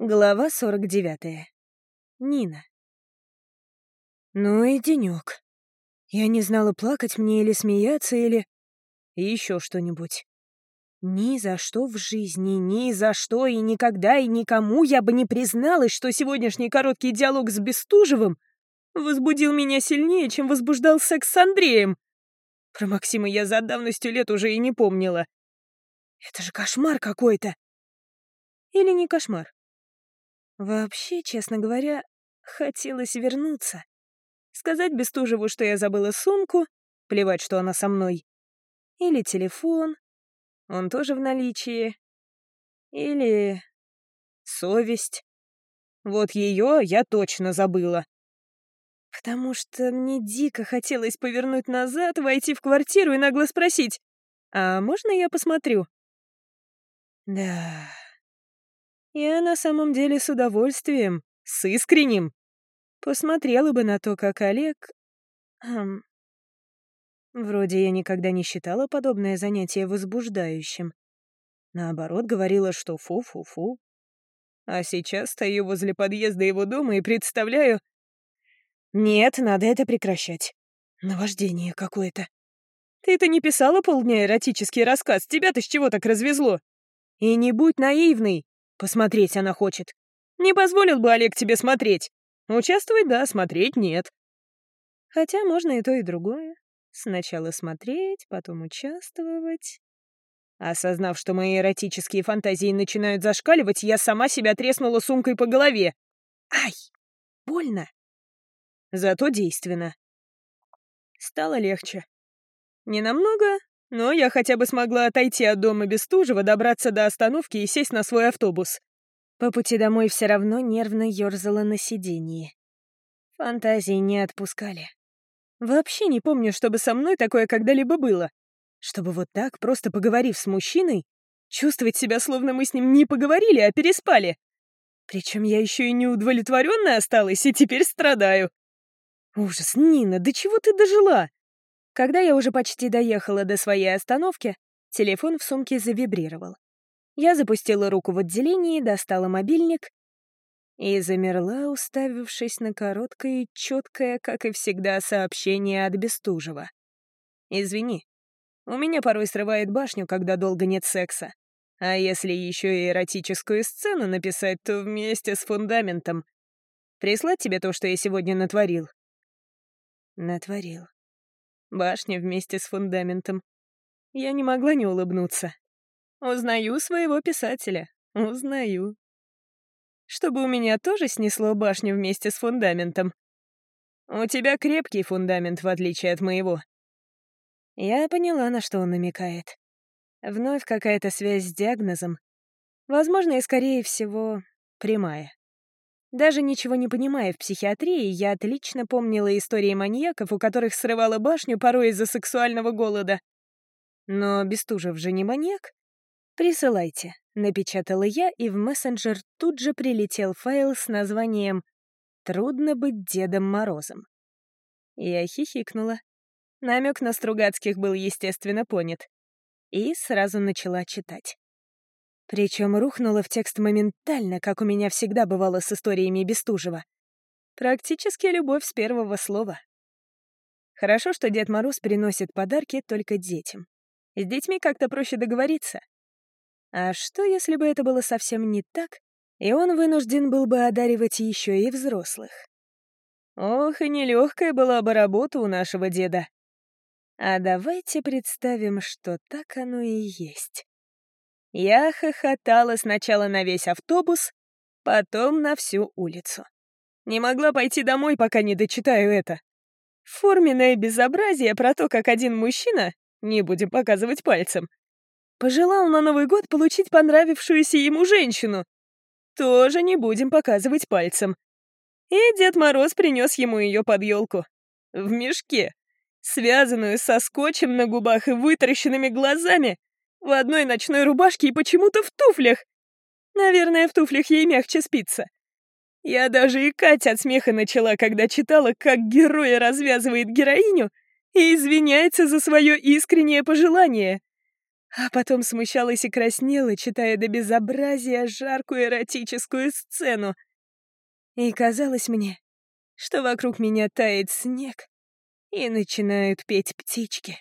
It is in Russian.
Глава 49. Нина. Ну и денёк. Я не знала, плакать мне или смеяться, или... еще что-нибудь. Ни за что в жизни, ни за что и никогда и никому я бы не призналась, что сегодняшний короткий диалог с Бестужевым возбудил меня сильнее, чем возбуждал секс с Андреем. Про Максима я за давностью лет уже и не помнила. Это же кошмар какой-то. Или не кошмар? Вообще, честно говоря, хотелось вернуться. Сказать Бестужеву, что я забыла сумку, плевать, что она со мной. Или телефон, он тоже в наличии. Или совесть. Вот ее я точно забыла. Потому что мне дико хотелось повернуть назад, войти в квартиру и нагло спросить, «А можно я посмотрю?» Да, я на самом деле с удовольствием, с искренним. Посмотрела бы на то, как Олег... Хм... Вроде я никогда не считала подобное занятие возбуждающим. Наоборот, говорила, что фу-фу-фу. А сейчас стою возле подъезда его дома и представляю... Нет, надо это прекращать. Наваждение какое-то. Ты-то не писала полдня эротический рассказ, тебя-то с чего так развезло? И не будь наивный, Посмотреть она хочет. Не позволил бы Олег тебе смотреть. Участвовать — да, смотреть — нет. Хотя можно и то, и другое. Сначала смотреть, потом участвовать. Осознав, что мои эротические фантазии начинают зашкаливать, я сама себя треснула сумкой по голове. Ай! Больно. Зато действенно. Стало легче. Не намного, но я хотя бы смогла отойти от дома Бестужева, добраться до остановки и сесть на свой автобус. По пути домой все равно нервно ёрзала на сиденье. Фантазии не отпускали. Вообще не помню, чтобы со мной такое когда-либо было. Чтобы вот так, просто поговорив с мужчиной, чувствовать себя, словно мы с ним не поговорили, а переспали. Причем я еще и неудовлетворенная осталась, и теперь страдаю. Ужас, Нина, до чего ты дожила? Когда я уже почти доехала до своей остановки, телефон в сумке завибрировал. Я запустила руку в отделение, достала мобильник и замерла, уставившись на короткое и четкое, как и всегда, сообщение от Бестужева. «Извини, у меня порой срывает башню, когда долго нет секса. А если еще и эротическую сцену написать, то вместе с фундаментом. Прислать тебе то, что я сегодня натворил?» «Натворил», Башня вместе с фундаментом. Я не могла не улыбнуться. Узнаю своего писателя. Узнаю. Чтобы у меня тоже снесло башню вместе с фундаментом. У тебя крепкий фундамент, в отличие от моего. Я поняла, на что он намекает. Вновь какая-то связь с диагнозом. Возможно, и, скорее всего, прямая. Даже ничего не понимая в психиатрии, я отлично помнила истории маньяков, у которых срывала башню порой из-за сексуального голода. Но Бестужев же не маньяк. «Присылайте», — напечатала я, и в мессенджер тут же прилетел файл с названием «Трудно быть Дедом Морозом». Я хихикнула. Намек на Стругацких был, естественно, понят. И сразу начала читать. Причем рухнула в текст моментально, как у меня всегда бывало с историями Бестужева. Практически любовь с первого слова. Хорошо, что Дед Мороз приносит подарки только детям. С детьми как-то проще договориться. А что, если бы это было совсем не так, и он вынужден был бы одаривать еще и взрослых? Ох, и нелегкая была бы работа у нашего деда. А давайте представим, что так оно и есть. Я хохотала сначала на весь автобус, потом на всю улицу. Не могла пойти домой, пока не дочитаю это. Форменное безобразие про то, как один мужчина, не будем показывать пальцем, пожелал на Новый год получить понравившуюся ему женщину. Тоже не будем показывать пальцем. И Дед Мороз принес ему ее под елку. В мешке, связанную со скотчем на губах и вытаращенными глазами, в одной ночной рубашке и почему-то в туфлях. Наверное, в туфлях ей мягче спится. Я даже икать от смеха начала, когда читала, как герой развязывает героиню и извиняется за свое искреннее пожелание. а потом смущалась и краснела, читая до безобразия жаркую эротическую сцену. И казалось мне, что вокруг меня тает снег, и начинают петь птички.